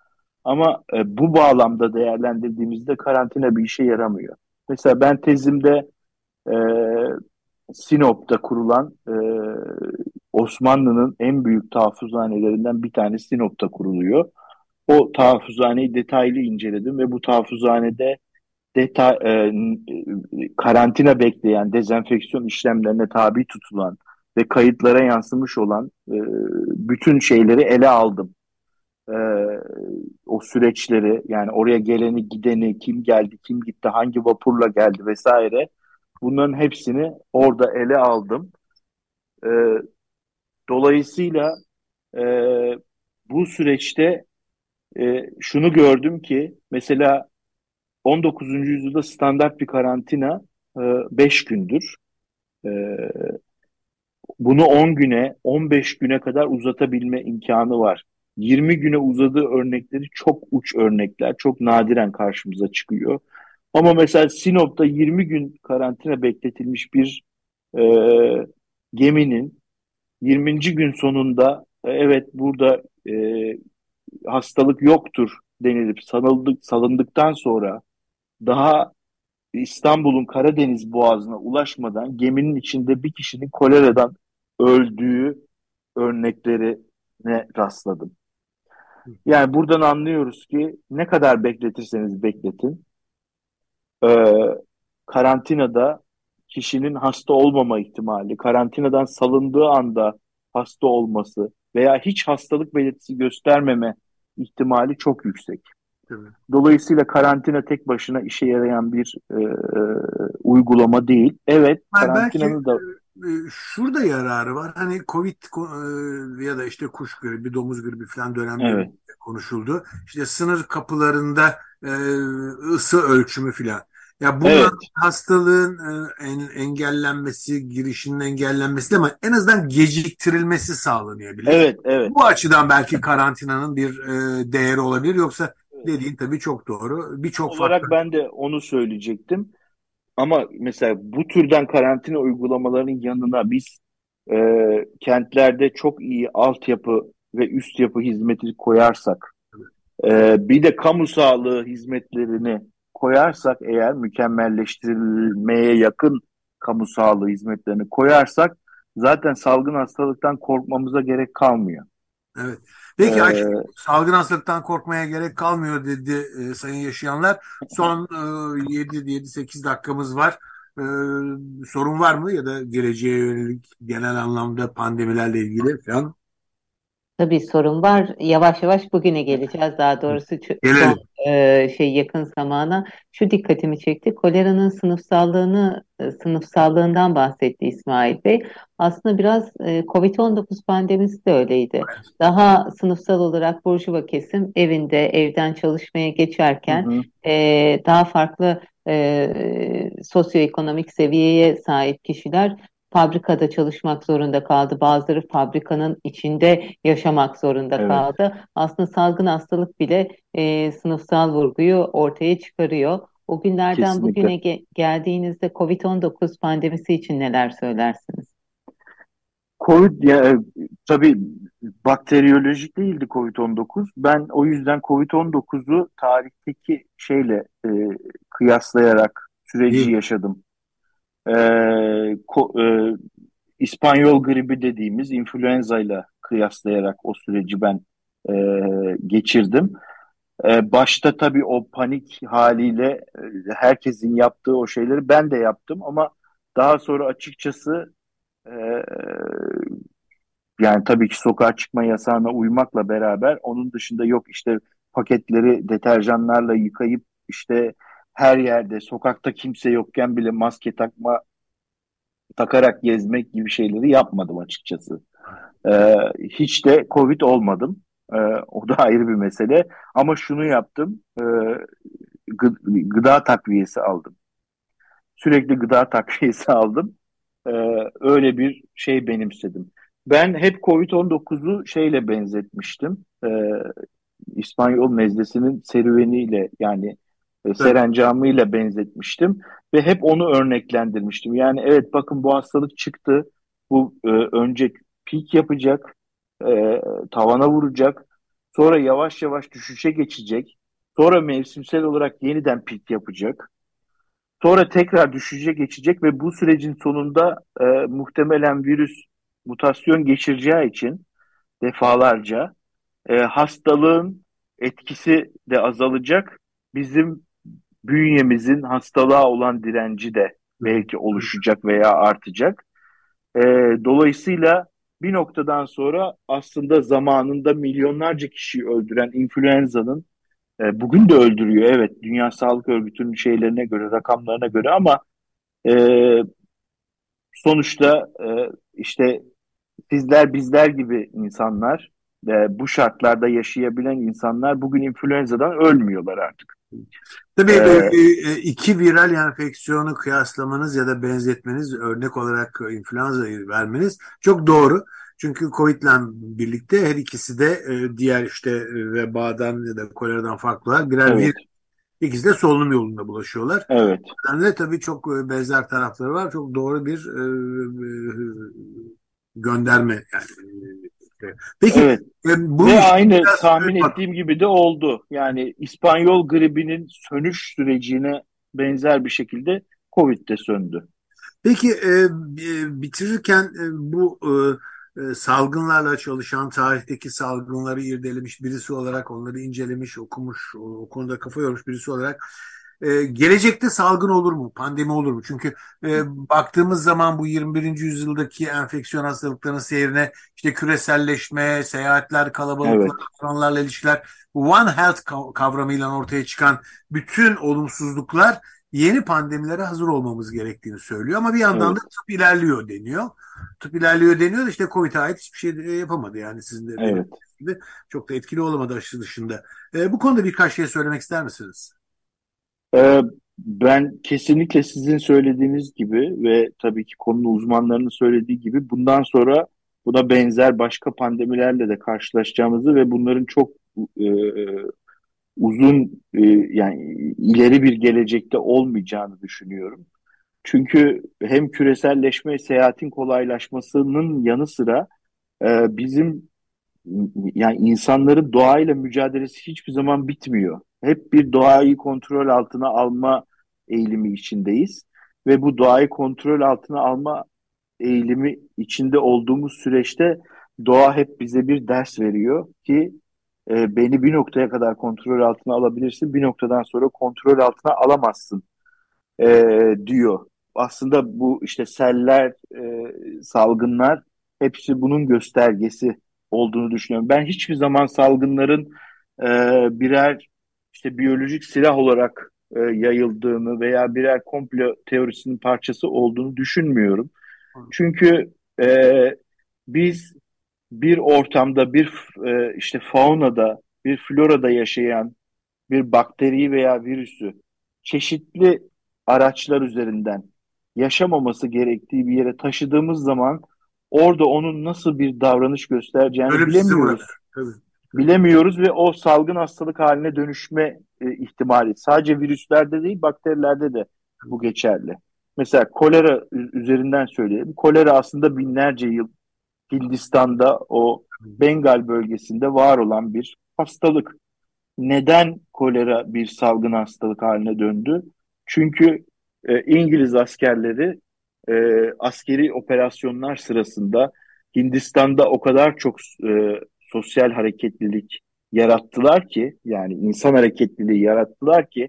Ama e, bu bağlamda değerlendirdiğimizde karantina bir işe yaramıyor. Mesela ben tezimde e, Sinop'ta kurulan e, Osmanlı'nın en büyük tahfuzhanelerinden bir tanesi Sinop'ta kuruluyor. O tahfuzhaneyi detaylı inceledim ve bu tahfuzhanede deta e, karantina bekleyen, dezenfeksiyon işlemlerine tabi tutulan ve kayıtlara yansımış olan e, bütün şeyleri ele aldım. E, o süreçleri yani oraya geleni gideni, kim geldi, kim gitti, hangi vapurla geldi vesaire bunların hepsini orada ele aldım. E, dolayısıyla e, bu süreçte e, şunu gördüm ki mesela 19. yüzyılda standart bir karantina 5 e, gündür. E, bunu 10 güne, 15 güne kadar uzatabilme imkanı var. 20 güne uzadığı örnekleri çok uç örnekler, çok nadiren karşımıza çıkıyor. Ama mesela Sinop'ta 20 gün karantina bekletilmiş bir e, geminin 20. gün sonunda e, evet burada e, hastalık yoktur denilip sanıldık, salındıktan sonra daha İstanbul'un Karadeniz boğazına ulaşmadan geminin içinde bir kişinin koleradan öldüğü örneklerine rastladım. Yani buradan anlıyoruz ki ne kadar bekletirseniz bekletin e, karantinada kişinin hasta olmama ihtimali, karantinadan salındığı anda hasta olması veya hiç hastalık belirtisi göstermeme ihtimali çok yüksek. Dolayısıyla karantina tek başına işe yarayan bir e, e, uygulama değil. Evet, yani karantinanın da e, şurada yararı var. Hani Covid e, ya da işte kuş gribi, domuz gribi falan dönemde evet. konuşuldu. İşte sınır kapılarında ısı ölçümü falan. Ya bunun evet. hastalığın en, engellenmesi, girişinin engellenmesi ama en azından geciktirilmesi sağlanıyor bile. Evet, evet. Bu açıdan belki karantinanın bir değeri olabilir. Yoksa dediğin tabii çok doğru. Birçok olarak farklı... ben de onu söyleyecektim. Ama mesela bu türden karantina uygulamalarının yanına biz e, kentlerde çok iyi altyapı ve üst yapı hizmeti koyarsak, e, bir de kamu sağlığı hizmetlerini koyarsak eğer mükemmelleştirilmeye yakın kamu sağlığı hizmetlerini koyarsak zaten salgın hastalıktan korkmamıza gerek kalmıyor. Evet. Peki ee, salgın hastalıktan korkmaya gerek kalmıyor dedi e, sayın yaşayanlar. Son e, 7-8 dakikamız var. E, sorun var mı ya da geleceğe yönelik genel anlamda pandemilerle ilgili falan? Tabii sorun var. Yavaş yavaş bugüne geleceğiz. Daha doğrusu çok e, şey yakın zamana. Şu dikkatimi çekti. Koleranın sınıfsallığını e, sınıfsallığından bahsetti İsmail Bey. Aslında biraz e, Covid-19 pandemisi de öyleydi. Daha sınıfsal olarak burjuva kesim evinde evden çalışmaya geçerken hı hı. E, daha farklı e, sosyoekonomik seviyeye sahip kişiler fabrikada çalışmak zorunda kaldı. Bazıları fabrikanın içinde yaşamak zorunda evet. kaldı. Aslında salgın hastalık bile e, sınıfsal vurguyu ortaya çıkarıyor. O günlerden Kesinlikle. bugüne ge- geldiğinizde COVID-19 pandemisi için neler söylersiniz? Covid ya, e, tabii bakteriyolojik değildi Covid-19. Ben o yüzden Covid-19'u tarihteki şeyle e, kıyaslayarak süreci yaşadım e, ko, e, İspanyol gribi dediğimiz influenza ile kıyaslayarak o süreci ben e, geçirdim. E, başta tabii o panik haliyle e, herkesin yaptığı o şeyleri ben de yaptım ama daha sonra açıkçası e, yani tabii ki sokağa çıkma yasağına uymakla beraber onun dışında yok işte paketleri deterjanlarla yıkayıp işte her yerde sokakta kimse yokken bile maske takma takarak gezmek gibi şeyleri yapmadım açıkçası. Ee, hiç de Covid olmadım. Ee, o da ayrı bir mesele. Ama şunu yaptım. E, gıda takviyesi aldım. Sürekli gıda takviyesi aldım. Ee, öyle bir şey benimsedim. Ben hep Covid-19'u şeyle benzetmiştim. Ee, İspanyol nezlesinin serüveniyle yani evet. serencamıyla benzetmiştim ve hep onu örneklendirmiştim. Yani evet bakın bu hastalık çıktı. Bu e, önce pik yapacak, e, tavana vuracak. Sonra yavaş yavaş düşüşe geçecek. Sonra mevsimsel olarak yeniden pik yapacak. Sonra tekrar düşüşe geçecek ve bu sürecin sonunda e, muhtemelen virüs mutasyon geçireceği için defalarca e, hastalığın etkisi de azalacak. Bizim bünyemizin hastalığa olan direnci de belki oluşacak veya artacak. E, dolayısıyla bir noktadan sonra aslında zamanında milyonlarca kişiyi öldüren influenza'nın e, bugün de öldürüyor evet Dünya Sağlık Örgütü'nün şeylerine göre rakamlarına göre ama e, sonuçta e, işte sizler bizler gibi insanlar e, bu şartlarda yaşayabilen insanlar bugün influenza'dan ölmüyorlar artık. Tabii ee, e, iki viral enfeksiyonu kıyaslamanız ya da benzetmeniz örnek olarak influenza'yı vermeniz çok doğru. Çünkü Covid'le birlikte her ikisi de e, diğer işte e, vebadan ya da koleradan farklı olarak birer evet. bir İkisi de solunum yolunda bulaşıyorlar. Evet. Yani tabii çok e, benzer tarafları var. Çok doğru bir e, gönderme yani. Peki evet. e, bu Ve aynı tahmin bak. ettiğim gibi de oldu. Yani İspanyol gribinin sönüş sürecine benzer bir şekilde Covid de söndü. Peki e, bitirirken e, bu e, e, salgınlarla çalışan, tarihteki salgınları irdelemiş birisi olarak, onları incelemiş, okumuş, o, konuda kafa yormuş birisi olarak e, gelecekte salgın olur mu? Pandemi olur mu? Çünkü e, baktığımız zaman bu 21. yüzyıldaki enfeksiyon hastalıklarının seyrine işte küreselleşme, seyahatler, kalabalıklar, evet. ilişkiler, One Health kavramıyla ortaya çıkan bütün olumsuzluklar yeni pandemilere hazır olmamız gerektiğini söylüyor. Ama bir yandan evet. da tıp ilerliyor deniyor. Tıp ilerliyor deniyor da işte COVID'e ait hiçbir şey yapamadı yani sizin de evet. Çok da etkili olamadı aşı dışında. E, bu konuda birkaç şey söylemek ister misiniz? Ee, ben kesinlikle sizin söylediğiniz gibi ve tabii ki konunun uzmanlarının söylediği gibi bundan sonra buna benzer başka pandemilerle de karşılaşacağımızı ve bunların çok e, uzun e, yani ileri bir gelecekte olmayacağını düşünüyorum. Çünkü hem küreselleşme, seyahatin kolaylaşmasının yanı sıra e, bizim yani insanların doğayla mücadelesi hiçbir zaman bitmiyor. Hep bir doğayı kontrol altına alma eğilimi içindeyiz ve bu doğayı kontrol altına alma eğilimi içinde olduğumuz süreçte doğa hep bize bir ders veriyor ki e, beni bir noktaya kadar kontrol altına alabilirsin, bir noktadan sonra kontrol altına alamazsın e, diyor. Aslında bu işte seller, e, salgınlar hepsi bunun göstergesi olduğunu düşünüyorum. Ben hiçbir zaman salgınların e, birer işte biyolojik silah olarak e, yayıldığını veya birer komplo teorisinin parçası olduğunu düşünmüyorum. Çünkü e, biz bir ortamda, bir e, işte faunada, bir florada yaşayan bir bakteriyi veya virüsü çeşitli araçlar üzerinden yaşamaması gerektiği bir yere taşıdığımız zaman orada onun nasıl bir davranış göstereceğini Öyle bilemiyoruz. Bilemiyoruz ve o salgın hastalık haline dönüşme e, ihtimali sadece virüslerde değil bakterilerde de bu geçerli. Mesela kolera üzerinden söyleyelim. Kolera aslında binlerce yıl Hindistan'da o Bengal bölgesinde var olan bir hastalık. Neden kolera bir salgın hastalık haline döndü? Çünkü e, İngiliz askerleri e, askeri operasyonlar sırasında Hindistan'da o kadar çok e, sosyal hareketlilik yarattılar ki yani insan hareketliliği yarattılar ki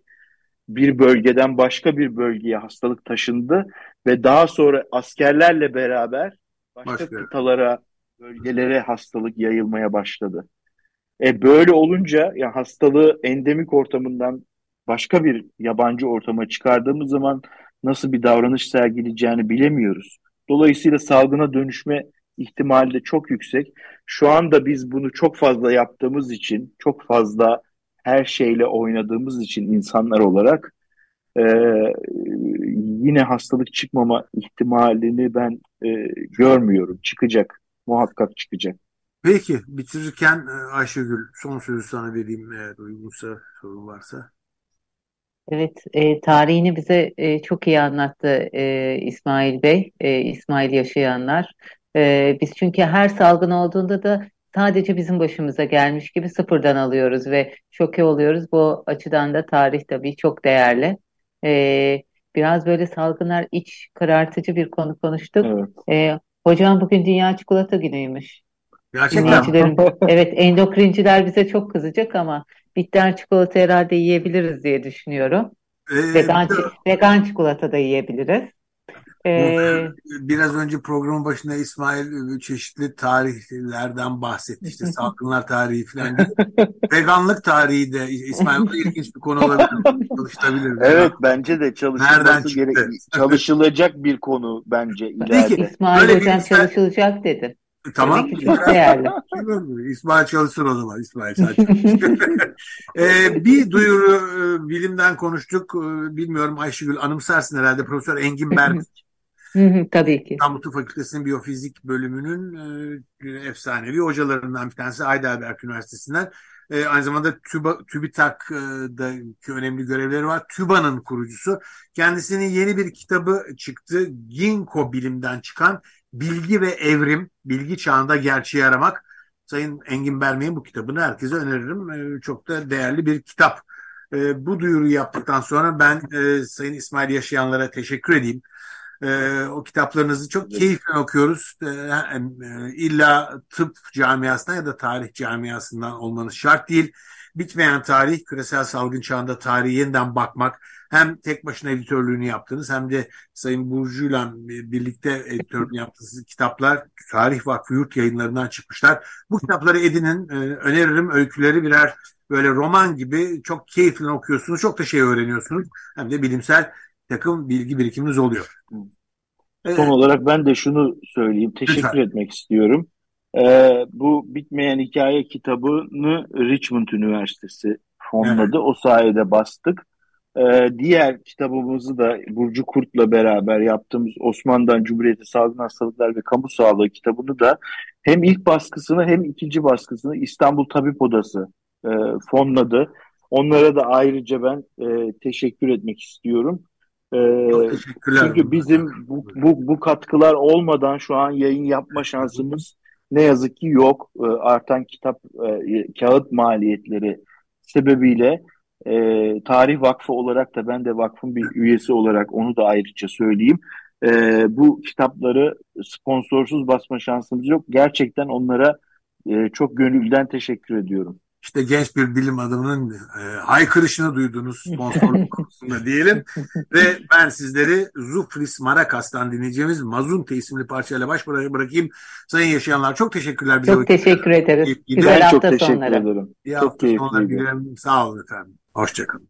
bir bölgeden başka bir bölgeye hastalık taşındı ve daha sonra askerlerle beraber başka, başka. kıtalara, bölgelere hastalık yayılmaya başladı. E böyle olunca ya hastalığı endemik ortamından başka bir yabancı ortama çıkardığımız zaman nasıl bir davranış sergileyeceğini bilemiyoruz. Dolayısıyla salgına dönüşme ihtimali de çok yüksek. Şu anda biz bunu çok fazla yaptığımız için, çok fazla her şeyle oynadığımız için insanlar olarak e, yine hastalık çıkmama ihtimalini ben e, görmüyorum. Çıkacak, muhakkak çıkacak. Peki bitirirken e, Ayşegül son sözü sana vereyim eğer uygunsa sorun varsa. Evet, e, tarihini bize e, çok iyi anlattı e, İsmail Bey, e, İsmail Yaşayanlar. E, biz çünkü her salgın olduğunda da sadece bizim başımıza gelmiş gibi sıfırdan alıyoruz ve şoke oluyoruz. Bu açıdan da tarih tabii çok değerli. Ee, biraz böyle salgınlar iç karartıcı bir konu konuştuk. Evet. Ee, hocam bugün Dünya Çikolata Günü'ymüş. Gerçekten evet endokrinciler bize çok kızacak ama bitter çikolata herhalde yiyebiliriz diye düşünüyorum. Ee, Vegan, de- vegan çikolata da yiyebiliriz. Ee, Biraz önce programın başında İsmail e, çeşitli tarihlerden bahsetti. İşte salgınlar tarihi falan. Veganlık tarihi de İsmail bu ilginç bir konu olabilir. Çalıştırabilir. Evet bence de çalışılması gerek çalışılacak bir konu bence Peki. ileride. İsmail Böyle Hocam çalışılacak dedim. Tamam. Ki çok değerli. İsmail çalışsın o zaman. İsmail. Ee, bir duyuru e, bilimden konuştuk. Bilmiyorum Ayşegül anımsarsın herhalde. Profesör Engin Berk Hı Tabii ki. İstanbul Tıp Fakültesi'nin biyofizik bölümünün e, efsanevi hocalarından bir tanesi Heidelberg Üniversitesi'nden. E, aynı zamanda TÜBA, TÜBİTAK'daki önemli görevleri var. TÜBA'nın kurucusu. Kendisinin yeni bir kitabı çıktı. Ginkgo bilimden çıkan Bilgi ve Evrim, Bilgi Çağında Gerçeği Aramak. Sayın Engin Bermek'in bu kitabını herkese öneririm. E, çok da değerli bir kitap. E, bu duyuruyu yaptıktan sonra ben e, Sayın İsmail Yaşayanlara teşekkür edeyim. Ee, o kitaplarınızı çok keyifle okuyoruz. Ee, e, illa tıp camiasından ya da tarih camiasından olmanız şart değil. Bitmeyen tarih, küresel salgın çağında tarihi yeniden bakmak. Hem tek başına editörlüğünü yaptınız hem de Sayın Burcu'yla birlikte editörlüğünü yaptığınız kitaplar Tarih Vakfı Yurt yayınlarından çıkmışlar. Bu kitapları edinin. Ee, öneririm. Öyküleri birer böyle roman gibi çok keyifli okuyorsunuz. Çok da şey öğreniyorsunuz. Hem de bilimsel takım bilgi birikiminiz oluyor. Son olarak ben de şunu söyleyeyim. Teşekkür Lütfen. etmek istiyorum. Ee, bu Bitmeyen Hikaye kitabını Richmond Üniversitesi fonladı. O sayede bastık. Ee, diğer kitabımızı da Burcu Kurt'la beraber yaptığımız Osmanlı'dan Cumhuriyet'e Salgın Hastalıklar ve Kamu Sağlığı kitabını da hem ilk baskısını hem ikinci baskısını İstanbul Tabip Odası e, fonladı. Onlara da ayrıca ben e, teşekkür etmek istiyorum. Ee, Çok teşekkürler. çünkü bizim bu, bu, bu katkılar olmadan şu an yayın yapma şansımız ne yazık ki yok. Ee, artan kitap e, kağıt maliyetleri sebebiyle e, Tarih Vakfı olarak da ben de vakfın bir üyesi olarak onu da ayrıca söyleyeyim. E, bu kitapları sponsorsuz basma şansımız yok. Gerçekten onlara e, çok gönülden teşekkür ediyorum. İşte genç bir bilim adamının e, haykırışını duydunuz sponsorluk konusunda diyelim. Ve ben sizleri Zufris Marakas'tan dinleyeceğimiz Mazunte isimli parçayla baş bıra- bırakayım. Sayın yaşayanlar çok teşekkürler bize. Çok teşekkür ederiz. Güzel çok hafta teşekkür sonları. ederim. İyi Çok hafta sonları. Sağ olun efendim. Hoşçakalın.